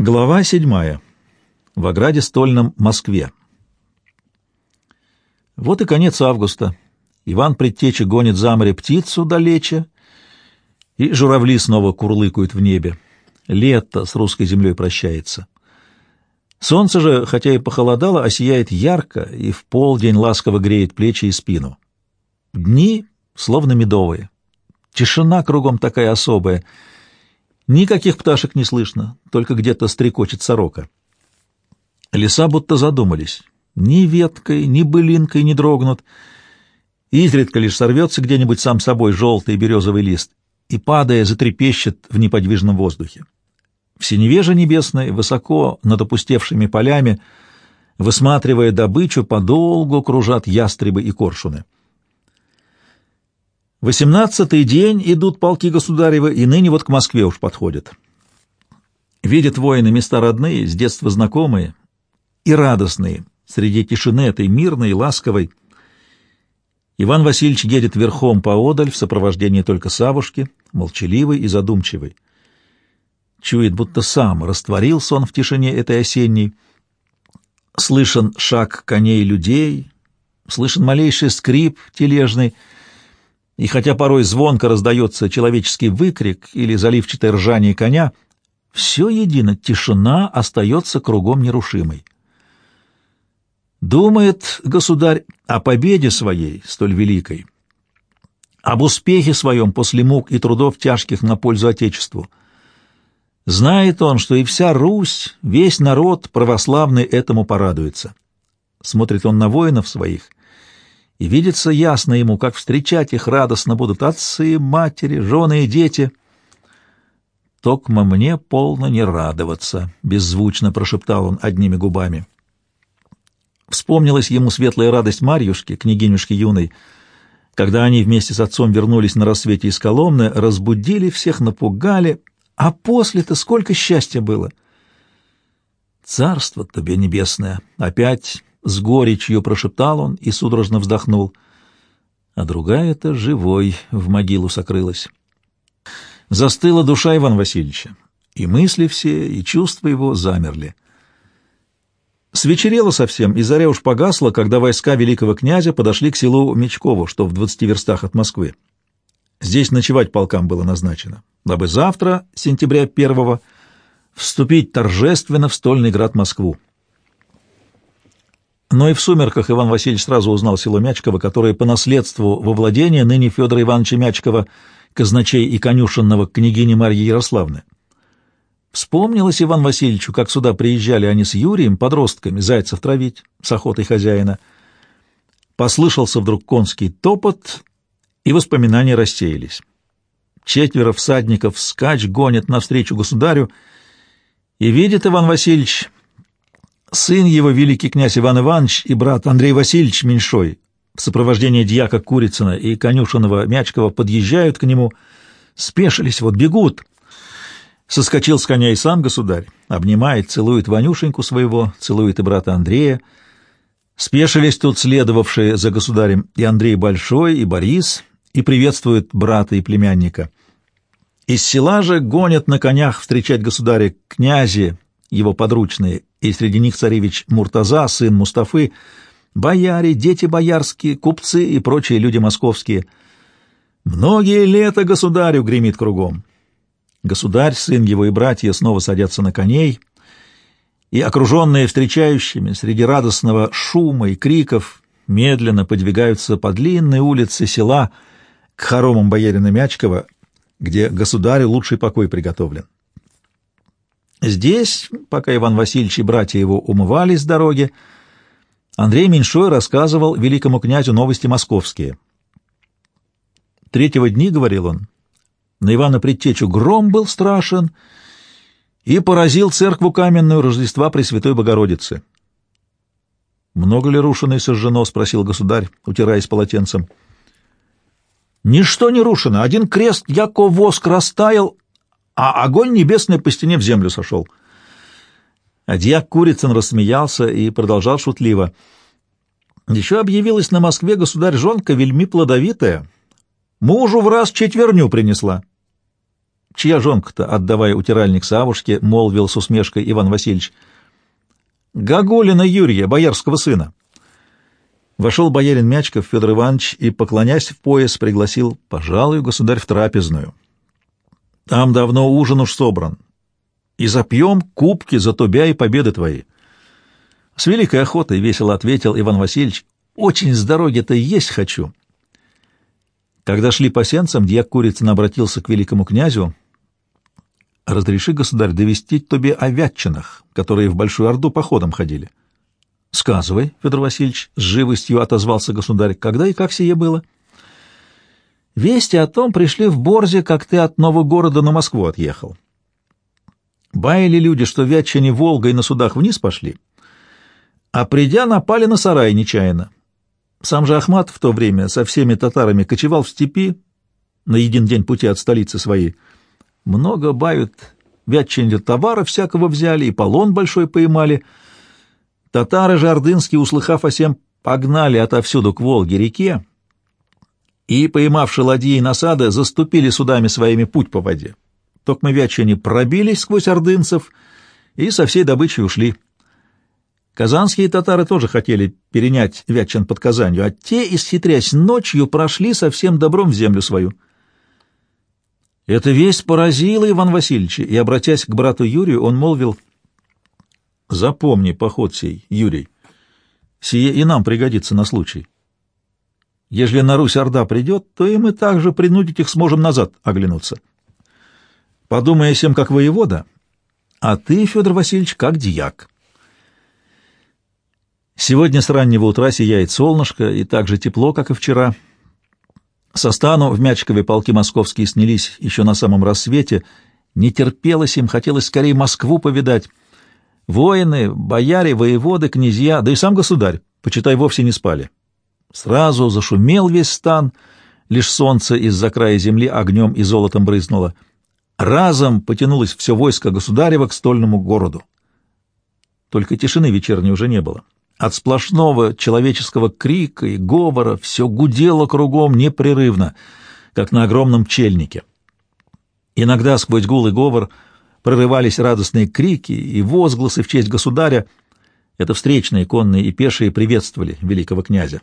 Глава седьмая. В ограде стольном Москве. Вот и конец августа. Иван Предтеча гонит за море птицу далече, и журавли снова курлыкают в небе. Лето с русской землей прощается. Солнце же, хотя и похолодало, осияет ярко и в полдень ласково греет плечи и спину. Дни словно медовые. Тишина кругом такая особая. Никаких пташек не слышно, только где-то стрекочет сорока. Леса будто задумались. Ни веткой, ни былинкой не дрогнут. Изредка лишь сорвется где-нибудь сам собой желтый березовый лист и, падая, затрепещет в неподвижном воздухе. В синеве же небесной, высоко над опустевшими полями, высматривая добычу, подолгу кружат ястребы и коршуны. Восемнадцатый день идут полки государевы, и ныне вот к Москве уж подходят. Видят воины места родные, с детства знакомые и радостные, среди тишины этой мирной и ласковой. Иван Васильевич едет верхом поодаль в сопровождении только Савушки, молчаливый и задумчивый. Чует, будто сам растворился он в тишине этой осенней. Слышен шаг коней людей, слышен малейший скрип тележный, и хотя порой звонко раздается человеческий выкрик или заливчатое ржание коня, все едино, тишина остается кругом нерушимой. Думает государь о победе своей, столь великой, об успехе своем после мук и трудов тяжких на пользу Отечеству — Знает он, что и вся Русь, весь народ православный этому порадуется. Смотрит он на воинов своих, и видится ясно ему, как встречать их радостно будут отцы, матери, жены и дети. «Токмо мне полно не радоваться», — беззвучно прошептал он одними губами. Вспомнилась ему светлая радость Марьюшки, княгинюшки юной, когда они вместе с отцом вернулись на рассвете из Коломны, разбудили всех, напугали, а после-то сколько счастья было! Царство тебе небесное! Опять с горечью прошептал он и судорожно вздохнул. А другая-то живой в могилу сокрылась. Застыла душа Ивана Васильевича, и мысли все, и чувства его замерли. Свечерело совсем, и заря уж погасла, когда войска великого князя подошли к селу Мечкову, что в двадцати верстах от Москвы. Здесь ночевать полкам было назначено, дабы завтра, сентября первого, вступить торжественно в стольный град Москву. Но и в сумерках Иван Васильевич сразу узнал село Мячково, которое по наследству во владение ныне Федора Ивановича Мячкова, казначей и конюшенного княгини Марьи Ярославны. Вспомнилось Иван Васильевичу, как сюда приезжали они с Юрием, подростками, зайцев травить, с охотой хозяина. Послышался вдруг конский топот, и воспоминания рассеялись. Четверо всадников скач гонят навстречу государю, и видит Иван Васильевич, сын его, великий князь Иван Иванович и брат Андрей Васильевич Меньшой, в сопровождении дьяка Курицына и конюшенного Мячкова подъезжают к нему, спешились, вот бегут. Соскочил с коня и сам государь, обнимает, целует Ванюшеньку своего, целует и брата Андрея, Спешились тут следовавшие за государем и Андрей Большой, и Борис, и приветствуют брата и племянника. Из села же гонят на конях встречать государя князи, его подручные, и среди них царевич Муртаза, сын Мустафы, бояре, дети боярские, купцы и прочие люди московские. Многие лета государю гремит кругом. Государь, сын его и братья снова садятся на коней — и, окруженные встречающими, среди радостного шума и криков, медленно подвигаются по длинной улице села к хоромам боярина Мячкова, где государю лучший покой приготовлен. Здесь, пока Иван Васильевич и братья его умывались с дороги, Андрей Меньшой рассказывал великому князю новости московские. Третьего дни, — говорил он, — на Ивана Предтечу гром был страшен — и поразил церкву каменную Рождества Пресвятой Богородицы. «Много ли рушено и сожжено?» — спросил государь, утираясь полотенцем. «Ничто не рушено. Один крест, яко воск, растаял, а огонь небесный по стене в землю сошел». А дьяк Курицын рассмеялся и продолжал шутливо. «Еще объявилась на Москве государь-жонка вельми плодовитая. Мужу в раз четверню принесла». Чья жонка-то, отдавая утиральник Савушке, молвил с усмешкой Иван Васильевич. Гаголина Юрия, боярского сына. Вошел боярин Мячков Федор Иванович и, поклонясь в пояс, пригласил, пожалуй, государь в трапезную. Там давно ужин уж собран. И запьем кубки за тобя и победы твои. С великой охотой весело ответил Иван Васильевич. Очень с дороги-то есть хочу. Когда шли по сенцам, дьяк Курицын обратился к великому князю. «Разреши, государь, довести тебе о вятчинах, которые в Большую Орду походом ходили». — Сказывай, Федор Васильевич, — с живостью отозвался государь, — когда и как сие было? — Вести о том пришли в Борзе, как ты от нового города на Москву отъехал. Баяли люди, что вятчане Волгой на судах вниз пошли, а придя, напали на сарай нечаянно. Сам же Ахмат в то время со всеми татарами кочевал в степи на един день пути от столицы своей. Много бают, вятчане товара всякого взяли и полон большой поймали — Татары же ордынские, услыхав о сем, погнали отовсюду к Волге-реке и, поймавши ладьи и насады, заступили судами своими путь по воде. Токмо вячане пробились сквозь ордынцев и со всей добычей ушли. Казанские татары тоже хотели перенять Вятчан под Казанью, а те, исхитрясь ночью, прошли со всем добром в землю свою. Эта весть поразила Иван Васильевича, и, обратясь к брату Юрию, он молвил — Запомни поход сей, Юрий. Сие и нам пригодится на случай. Ежели на Русь Орда придет, то и мы также принудить их сможем назад оглянуться. Подумай о сем как воевода, а ты, Федор Васильевич, как дьяк. Сегодня с раннего утра сияет солнышко, и так же тепло, как и вчера. Со стану в Мячкове полки московские снялись еще на самом рассвете. Не терпелось им, хотелось скорее Москву повидать. Воины, бояре, воеводы, князья, да и сам государь, почитай, вовсе не спали. Сразу зашумел весь стан, лишь солнце из-за края земли огнем и золотом брызнуло. Разом потянулось все войско государева к стольному городу. Только тишины вечерней уже не было. От сплошного человеческого крика и говора все гудело кругом непрерывно, как на огромном пчельнике. Иногда сквозь гул и говор — прорывались радостные крики и возгласы в честь государя. Это встречные конные и пешие приветствовали великого князя.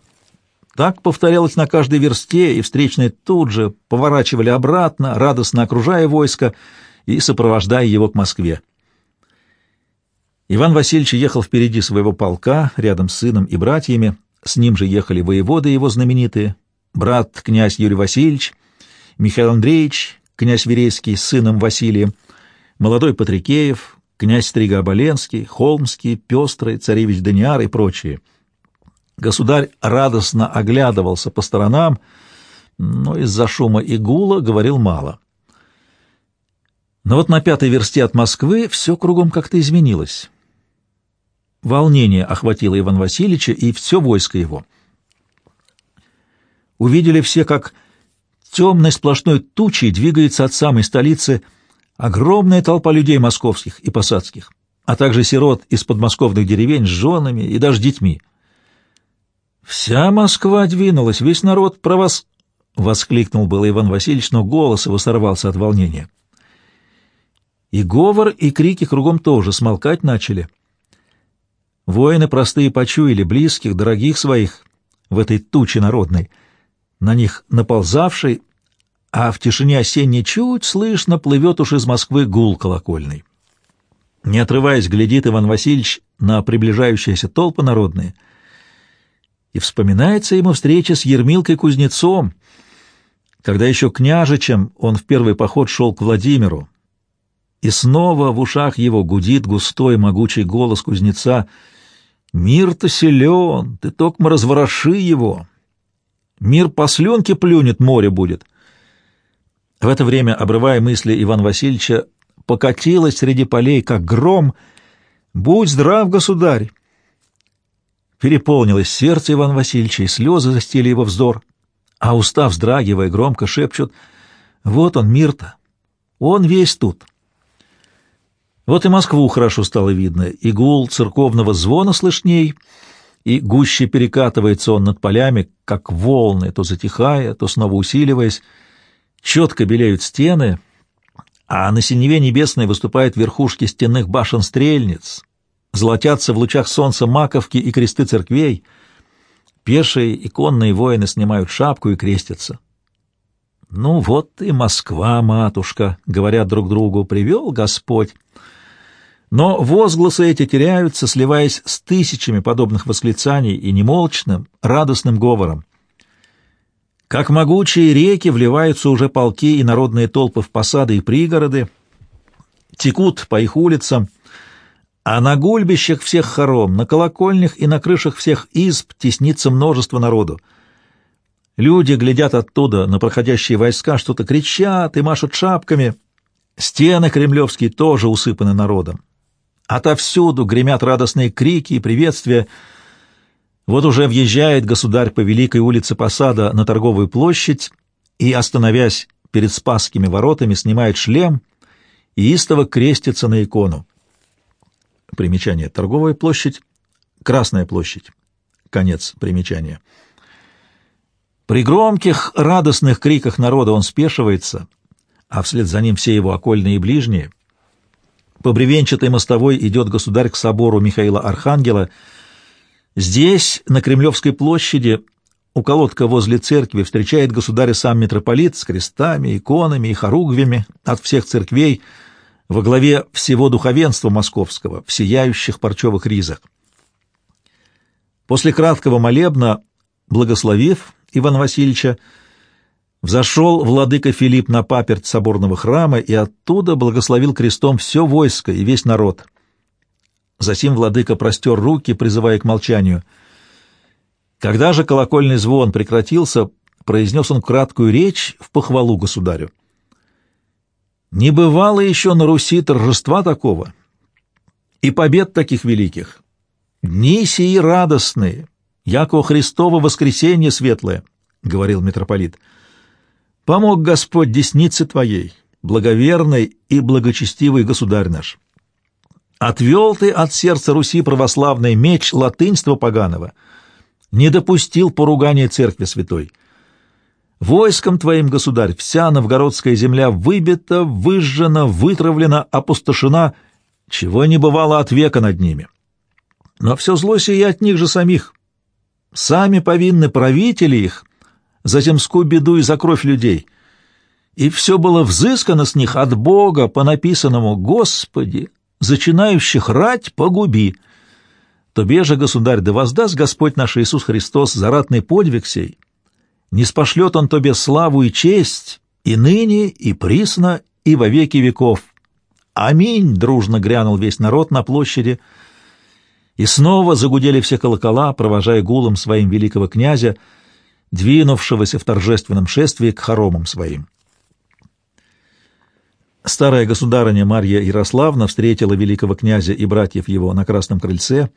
Так повторялось на каждой версте, и встречные тут же поворачивали обратно, радостно окружая войско и сопровождая его к Москве. Иван Васильевич ехал впереди своего полка, рядом с сыном и братьями, с ним же ехали воеводы его знаменитые, брат князь Юрий Васильевич, Михаил Андреевич, князь Верейский с сыном Василием, молодой Патрикеев, князь Стрига-Оболенский, Холмский, Пестрый, царевич Даниар и прочие. Государь радостно оглядывался по сторонам, но из-за шума и гула говорил мало. Но вот на пятой версте от Москвы все кругом как-то изменилось. Волнение охватило Иван Васильевича и все войско его. Увидели все, как темной сплошной тучей двигается от самой столицы – огромная толпа людей московских и посадских, а также сирот из подмосковных деревень с женами и даже детьми. «Вся Москва двинулась, весь народ про вас...» — воскликнул был Иван Васильевич, но голос его сорвался от волнения. И говор, и крики кругом тоже смолкать начали. Воины простые почуяли близких, дорогих своих в этой туче народной, на них наползавшей а в тишине осенней чуть слышно плывет уж из Москвы гул колокольный. Не отрываясь, глядит Иван Васильевич на приближающиеся толпы народные, и вспоминается ему встреча с Ермилкой-кузнецом, когда еще княжичем он в первый поход шел к Владимиру, и снова в ушах его гудит густой могучий голос кузнеца «Мир-то силен, ты токмо развороши его! Мир по слюнке плюнет, море будет!» В это время, обрывая мысли Ивана Васильевича, покатилась среди полей, как гром, «Будь здрав, государь!» Переполнилось сердце Ивана Васильевича, и слезы застили его вздор, а уста, вздрагивая, громко шепчут, «Вот он, мир-то! Он весь тут!» Вот и Москву хорошо стало видно, и гул церковного звона слышней, и гуще перекатывается он над полями, как волны, то затихая, то снова усиливаясь, Четко белеют стены, а на синеве небесной выступают верхушки стенных башен-стрельниц, золотятся в лучах солнца маковки и кресты церквей, пешие и конные воины снимают шапку и крестятся. «Ну вот и Москва, матушка», — говорят друг другу, — «привел Господь». Но возгласы эти теряются, сливаясь с тысячами подобных восклицаний и немолчным, радостным говором. Как могучие реки вливаются уже полки и народные толпы в посады и пригороды, текут по их улицам, а на гульбищах всех хором, на колокольнях и на крышах всех изб теснится множество народу. Люди глядят оттуда на проходящие войска, что-то кричат и машут шапками. Стены кремлевские тоже усыпаны народом. Отовсюду гремят радостные крики и приветствия — вот уже въезжает государь по Великой улице Посада на торговую площадь и, остановясь перед Спасскими воротами, снимает шлем и истово крестится на икону. Примечание. Торговая площадь, Красная площадь. Конец примечания. При громких, радостных криках народа он спешивается, а вслед за ним все его окольные и ближние. По бревенчатой мостовой идет государь к собору Михаила Архангела — Здесь, на Кремлевской площади, у колодка возле церкви встречает государя сам митрополит с крестами, иконами и хоругвями от всех церквей во главе всего духовенства московского в сияющих парчевых ризах. После краткого молебна, благословив Ивана Васильевича, взошел владыка Филипп на паперть соборного храма и оттуда благословил крестом все войско и весь народ — Затем владыка простер руки, призывая к молчанию. Когда же колокольный звон прекратился, произнес он краткую речь в похвалу государю. «Не бывало еще на Руси торжества такого и побед таких великих. Дни сии радостные, яко Христово воскресенье светлое», — говорил митрополит. «Помог Господь деснице Твоей, благоверный и благочестивый государь наш». Отвел ты от сердца Руси православный меч латынства поганого, не допустил поругания церкви святой. Войском твоим, государь, вся новгородская земля выбита, выжжена, вытравлена, опустошена, чего не бывало от века над ними. Но все зло сие от них же самих. Сами повинны правители их за земскую беду и за кровь людей. И все было взыскано с них от Бога по написанному «Господи, зачинающих рать погуби. Тобе же, государь, да воздаст Господь наш Иисус Христос за ратный подвиг сей. Не спошлет Он тебе славу и честь и ныне, и присно, и во веки веков. Аминь! Дружно грянул весь народ на площади, и снова загудели все колокола, провожая гулом своим великого князя, двинувшегося в торжественном шествии к хоромам своим. Старая государыня Марья Ярославна встретила великого князя и братьев его на Красном крыльце,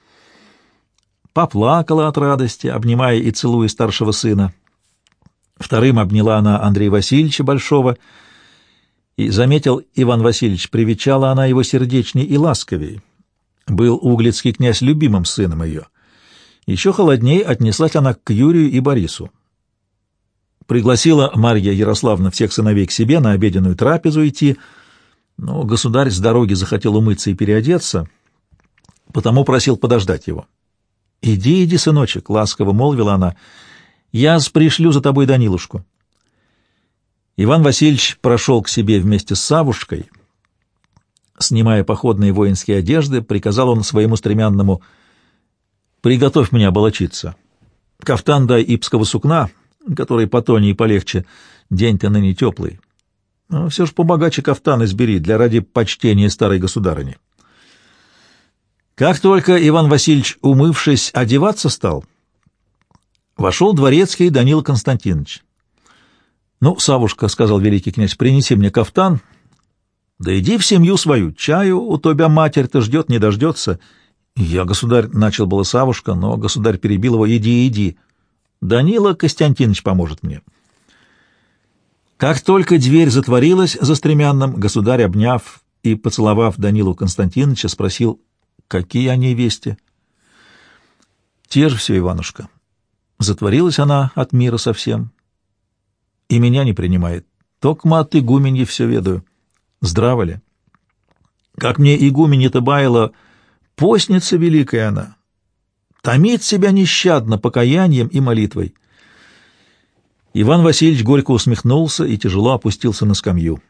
поплакала от радости, обнимая и целуя старшего сына. Вторым обняла она Андрея Васильевича Большого, и, заметил Иван Васильевич, привечала она его сердечней и ласковей. Был углицкий князь любимым сыном ее. Еще холодней отнеслась она к Юрию и Борису. Пригласила Марья Ярославна всех сыновей к себе на обеденную трапезу идти — но государь с дороги захотел умыться и переодеться, потому просил подождать его. «Иди, иди, сыночек», — ласково молвила она, — «я пришлю за тобой Данилушку». Иван Васильевич прошел к себе вместе с Савушкой. Снимая походные воинские одежды, приказал он своему стремянному «Приготовь мне оболочиться. Кафтан дай ипского сукна, который потонее и полегче, день-то ныне теплый, но все ж побогаче кафтан избери для ради почтения старой государыни. Как только Иван Васильевич, умывшись, одеваться стал, вошел дворецкий Данил Константинович. — Ну, Савушка, — сказал великий князь, — принеси мне кафтан, да иди в семью свою, чаю у тебя матерь-то ждет, не дождется. Я, государь, начал было Савушка, но государь перебил его, иди, иди. Данила Константинович поможет мне. — как только дверь затворилась за стремянным, государь, обняв и поцеловав Данилу Константиновича, спросил, какие они вести. Те же все, Иванушка. Затворилась она от мира совсем. И меня не принимает. Токма от игуменьи все ведаю. Здраво ли? Как мне игумене-то баяла, постница великая она, томит себя нещадно покаянием и молитвой. Иван Васильевич горько усмехнулся и тяжело опустился на скамью.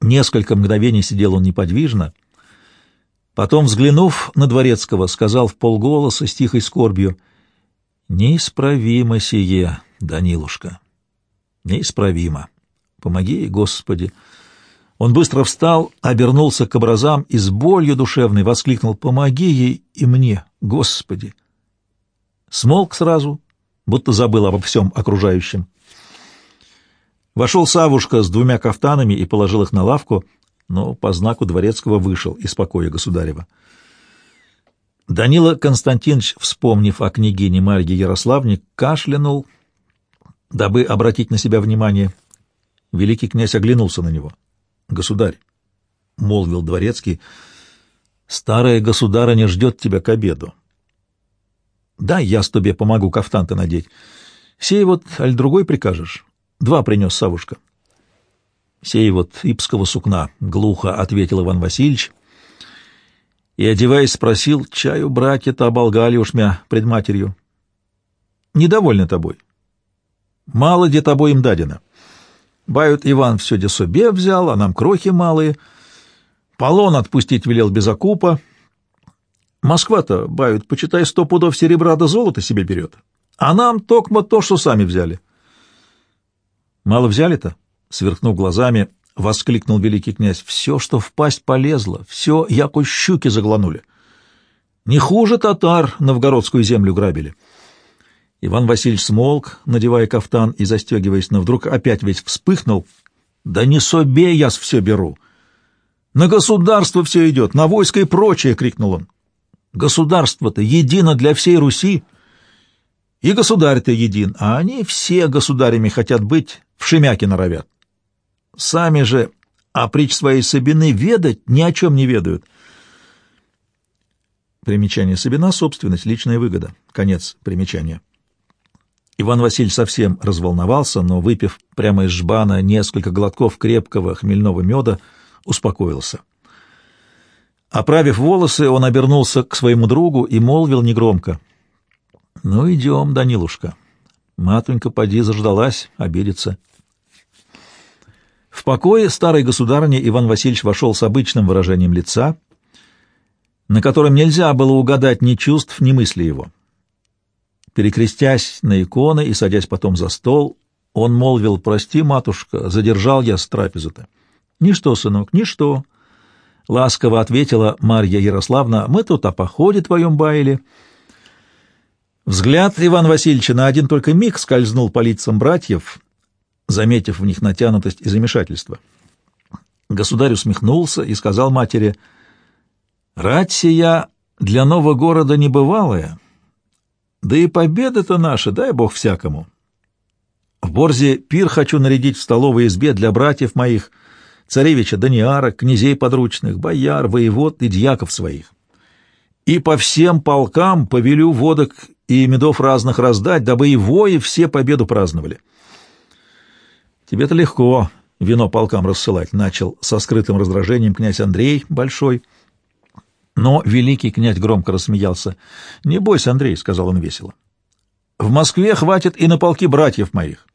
Несколько мгновений сидел он неподвижно, потом, взглянув на Дворецкого, сказал в полголоса с тихой скорбью, «Неисправимо сие, Данилушка, неисправимо. Помоги, Господи!» Он быстро встал, обернулся к образам и с болью душевной воскликнул «Помоги ей и мне, Господи!» Смолк сразу, будто забыл обо всем окружающем. Вошел Савушка с двумя кафтанами и положил их на лавку, но по знаку дворецкого вышел из покоя государева. Данила Константинович, вспомнив о княгине Марье Ярославне, кашлянул, дабы обратить на себя внимание. Великий князь оглянулся на него. «Государь», — молвил дворецкий, — «старая государыня ждет тебя к обеду. Дай я с тебе помогу кафтан-то надеть. Сей вот, аль другой прикажешь?» Два принес Савушка. Сей вот ипского сукна, — глухо ответил Иван Васильевич. И, одеваясь, спросил, чаю братья-то оболгали уж мя пред матерью. Недовольны тобой. Мало где тобой им дадено. Бают Иван все де себе взял, а нам крохи малые. Полон отпустить велел без окупа. Москва-то, бают, почитай, сто пудов серебра да золота себе берет. А нам токмо то, что сами взяли. Мало взяли-то? Сверкнув глазами, воскликнул великий князь. Все, что в пасть полезло, все, яко щуки загланули. Не хуже татар новгородскую землю грабили. Иван Васильевич смолк, надевая кафтан и застегиваясь, но вдруг опять весь вспыхнул. «Да не собе я все беру! На государство все идет, на войско и прочее!» — крикнул он. «Государство-то едино для всей Руси, и государь-то един, а они все государями хотят быть, в Шемяке норовят. Сами же о притч своей Сабины ведать ни о чем не ведают. Примечание Сабина — собственность, личная выгода. Конец примечания. Иван Васильевич совсем разволновался, но, выпив прямо из жбана несколько глотков крепкого хмельного меда, успокоился. Оправив волосы, он обернулся к своему другу и молвил негромко. — Ну, идем, Данилушка. Матунька поди заждалась, обидится. В покое старой государыни Иван Васильевич вошел с обычным выражением лица, на котором нельзя было угадать ни чувств, ни мысли его. Перекрестясь на иконы и садясь потом за стол, он молвил, «Прости, матушка, задержал я с трапезы-то». «Ничто, сынок, ничто», — ласково ответила Марья Ярославна, «мы тут о походе твоем баяли». Взгляд Ивана Васильевича на один только миг скользнул по лицам братьев, заметив в них натянутость и замешательство. Государь усмехнулся и сказал матери, «Рать сия для нового города небывалая, да и победа-то наша, дай бог всякому. В Борзе пир хочу нарядить в столовой избе для братьев моих, царевича Даниара, князей подручных, бояр, воевод и дьяков своих. И по всем полкам повелю водок и медов разных раздать, дабы и вои все победу праздновали». Тебе-то легко вино полкам рассылать, — начал со скрытым раздражением князь Андрей Большой. Но великий князь громко рассмеялся. — Не бойся, Андрей, — сказал он весело. — В Москве хватит и на полки братьев моих.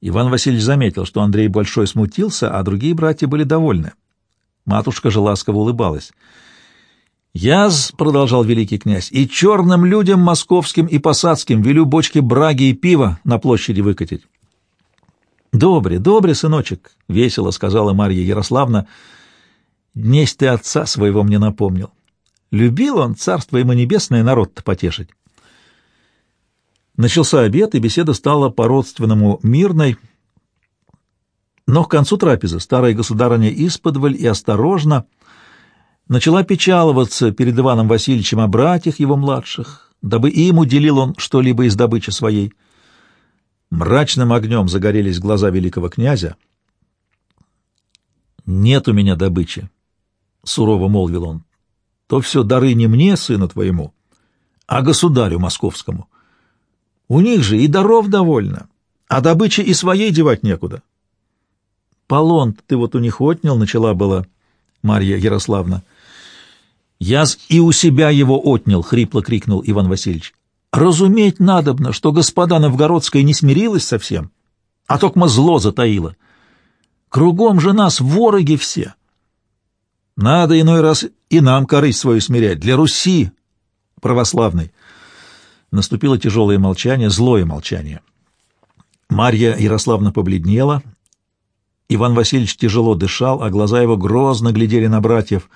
Иван Васильевич заметил, что Андрей Большой смутился, а другие братья были довольны. Матушка же ласково улыбалась. «Я, — продолжал великий князь, — и черным людям московским и посадским велю бочки браги и пива на площади выкатить. «Добре, добре, сыночек», — весело сказала Марья Ярославна. «Днесь ты отца своего мне напомнил. Любил он, царство ему небесное, народ-то потешить». Начался обед, и беседа стала по-родственному мирной, но к концу трапезы старая государыня исподволь и осторожно начала печаловаться перед Иваном Васильевичем о братьях его младших, дабы им уделил он что-либо из добычи своей. Мрачным огнем загорелись глаза великого князя. «Нет у меня добычи», — сурово молвил он. «То все дары не мне, сыну твоему, а государю московскому. У них же и даров довольно, а добычи и своей девать некуда. полон ты вот у них отнял, начала была Марья Ярославна. Я и у себя его отнял, хрипло крикнул Иван Васильевич. Разуметь надобно, что господа Новгородская не смирилась совсем, а только зло затаила. Кругом же нас вороги все. Надо иной раз и нам корысть свою смирять, для Руси православной. Наступило тяжелое молчание, злое молчание. Марья Ярославна побледнела. Иван Васильевич тяжело дышал, а глаза его грозно глядели на братьев.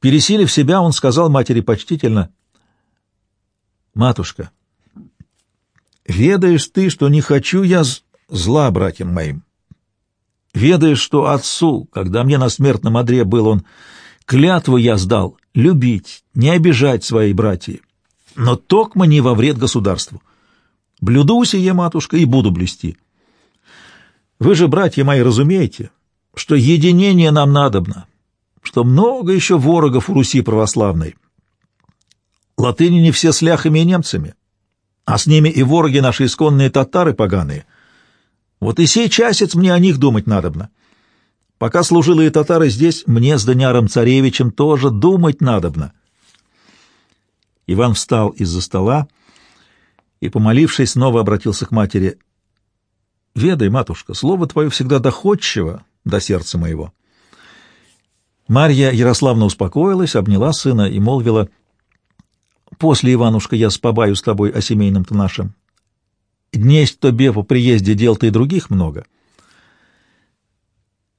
Пересилив себя, он сказал матери почтительно, «Матушка, ведаешь ты, что не хочу я зла братьям моим. Ведаешь, что отцу, когда мне на смертном одре был он, клятву я сдал любить, не обижать свои братья, но токмо не во вред государству. Блюду сие, матушка, и буду блюсти. Вы же, братья мои, разумеете, что единение нам надобно, что много еще ворогов у Руси православной. Латыни не все с ляхами и немцами, а с ними и вороги наши исконные татары поганые. Вот и сей часец мне о них думать надобно. Пока служилые татары здесь, мне с Даниаром Царевичем тоже думать надобно. Иван встал из-за стола и, помолившись, снова обратился к матери. «Ведай, матушка, слово твое всегда доходчиво до сердца моего». Марья Ярославна успокоилась, обняла сына и молвила, «После, Иванушка, я спобаю с тобой о семейном-то нашем. Днесть тобе по приезде дел-то и других много».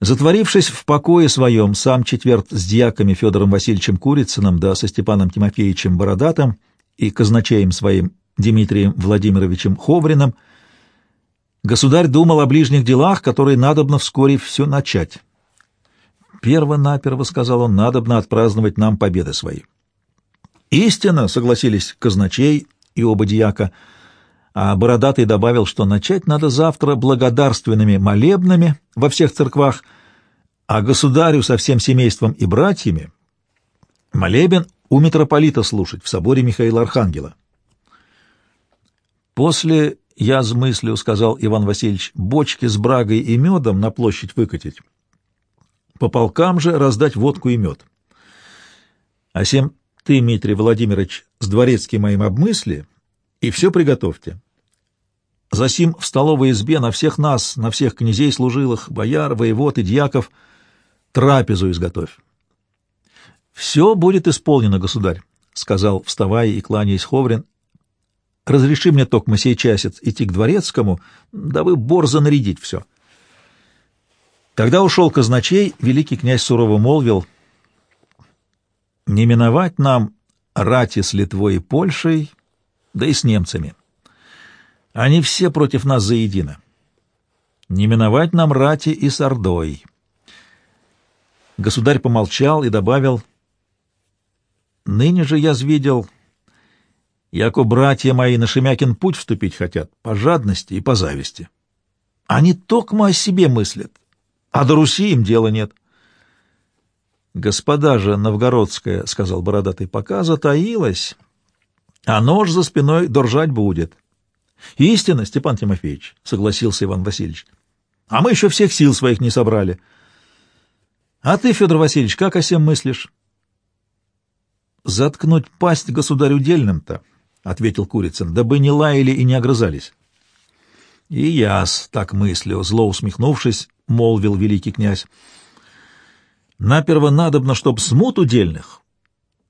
Затворившись в покое своем, сам четверт с дьяками Федором Васильевичем Курицыным да со Степаном Тимофеевичем Бородатым и казначеем своим Дмитрием Владимировичем Ховриным, государь думал о ближних делах, которые надобно вскоре все начать. «Перво-наперво, — сказал он, — надобно отпраздновать нам победы свои». «Истинно!» — согласились казначей и оба дьяка, а Бородатый добавил, что начать надо завтра благодарственными молебнами во всех церквах, а государю со всем семейством и братьями молебен у митрополита слушать в соборе Михаила Архангела. После я с мыслью, — сказал Иван Васильевич, — бочки с брагой и медом на площадь выкатить. По полкам же раздать водку и мед. А сем ты, Дмитрий Владимирович, с дворецким моим обмысли и все приготовьте. Засим в столовой избе на всех нас, на всех князей служилых, бояр, воевод и дьяков трапезу изготовь. «Все будет исполнено, государь», — сказал, вставая и кланяясь Ховрин, Разреши мне, токмо сей часец, идти к дворецкому, дабы борзо нарядить все. Когда ушел казначей, великий князь сурово молвил, «Не миновать нам рати с Литвой и Польшей, да и с немцами. Они все против нас заедино. Не миновать нам рати и с Ордой». Государь помолчал и добавил, «Ныне же я видел яко братья мои на Шемякин путь вступить хотят по жадности и по зависти. Они токмо о себе мыслят, а до Руси им дела нет. «Господа же новгородская, — сказал бородатый, — пока затаилась, а нож за спиной держать будет». «Истина, Степан Тимофеевич», — согласился Иван Васильевич. «А мы еще всех сил своих не собрали». «А ты, Федор Васильевич, как о сем мыслишь?» «Заткнуть пасть государю дельным-то», — ответил Курицын, — дабы не лаяли и не огрызались. — И яс так мыслю, — зло усмехнувшись, молвил великий князь. — Наперво надобно, чтоб смут удельных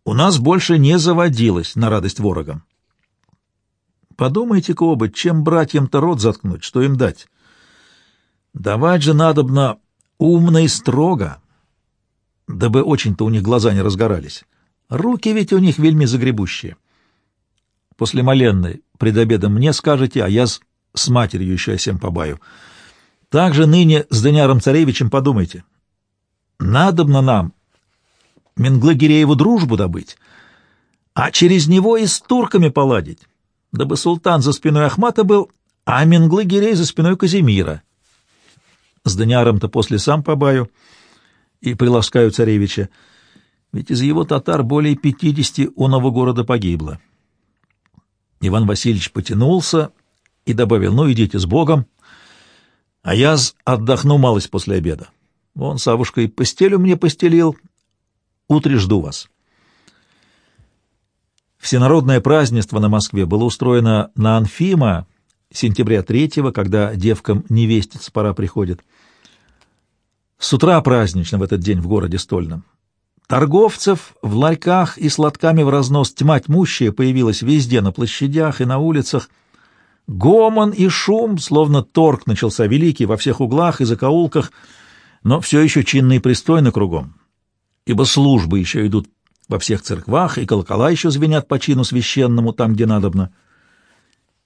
у нас больше не заводилось на радость ворогам. Подумайте-ка оба, чем братьям-то рот заткнуть, что им дать? Давать же надобно умно и строго, дабы очень-то у них глаза не разгорались. Руки ведь у них вельми загребущие. — После моленной пред обедом мне скажете, а я с, матерью еще всем побаю. Также ныне с Даниаром Царевичем подумайте. Надобно нам Менглагирееву дружбу добыть, а через него и с турками поладить, дабы султан за спиной Ахмата был, а Менглагирей за спиной Казимира. С Даниаром-то после сам побаю и приласкаю царевича, ведь из его татар более пятидесяти у нового города погибло. Иван Васильевич потянулся и добавил, ну, идите с Богом. А я отдохну малость после обеда. Вон, Савушка и постелю мне постелил. Утре жду вас. Всенародное празднество на Москве было устроено на Анфима сентября 3 когда девкам невестица пора приходит. С утра празднично в этот день в городе Стольном. Торговцев в ларьках и сладками в разнос тьма тьмущая появилась везде, на площадях и на улицах. Гомон и шум, словно торг начался великий во всех углах и закоулках, но все еще чинно и пристойно кругом, ибо службы еще идут во всех церквах, и колокола еще звенят по чину священному там, где надобно.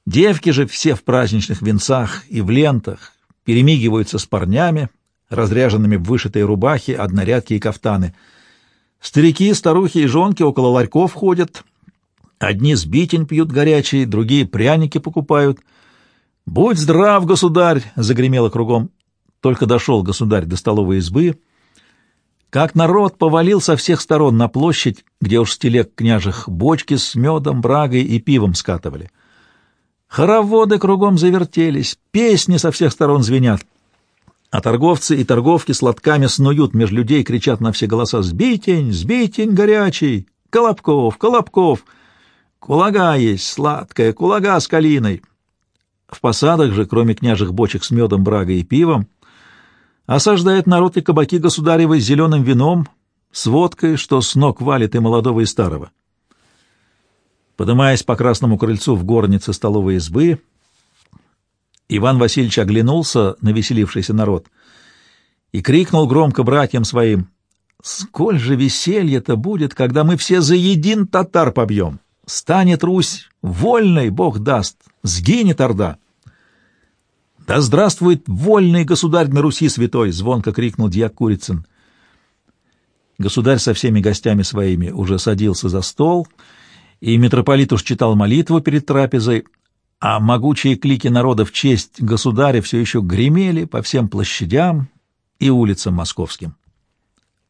Девки же все в праздничных венцах и в лентах перемигиваются с парнями, разряженными в вышитые рубахи, однорядки и кафтаны — Старики, старухи и жонки около ларьков ходят. Одни сбитень пьют горячие, другие пряники покупают. «Будь здрав, государь!» — загремело кругом. Только дошел государь до столовой избы, как народ повалил со всех сторон на площадь, где уж с телег княжих бочки с медом, брагой и пивом скатывали. Хороводы кругом завертелись, песни со всех сторон звенят. А торговцы и торговки сладками снуют меж людей, кричат на все голоса «Сбитень! Сбитень горячий! Колобков! Колобков! Кулага есть сладкая, кулага с калиной!» В посадах же, кроме княжих бочек с медом, брагой и пивом, осаждает народ и кабаки государевой с зеленым вином, с водкой, что с ног валит и молодого, и старого. Подымаясь по красному крыльцу в горнице столовой избы, Иван Васильевич оглянулся на веселившийся народ и крикнул громко братьям своим, «Сколь же веселье-то будет, когда мы все за един татар побьем! Станет Русь вольной, Бог даст, сгинет Орда!» «Да здравствует вольный государь на Руси святой!» — звонко крикнул дьяк Курицын. Государь со всеми гостями своими уже садился за стол, и митрополит уж читал молитву перед трапезой, а могучие клики народа в честь государя все еще гремели по всем площадям и улицам московским.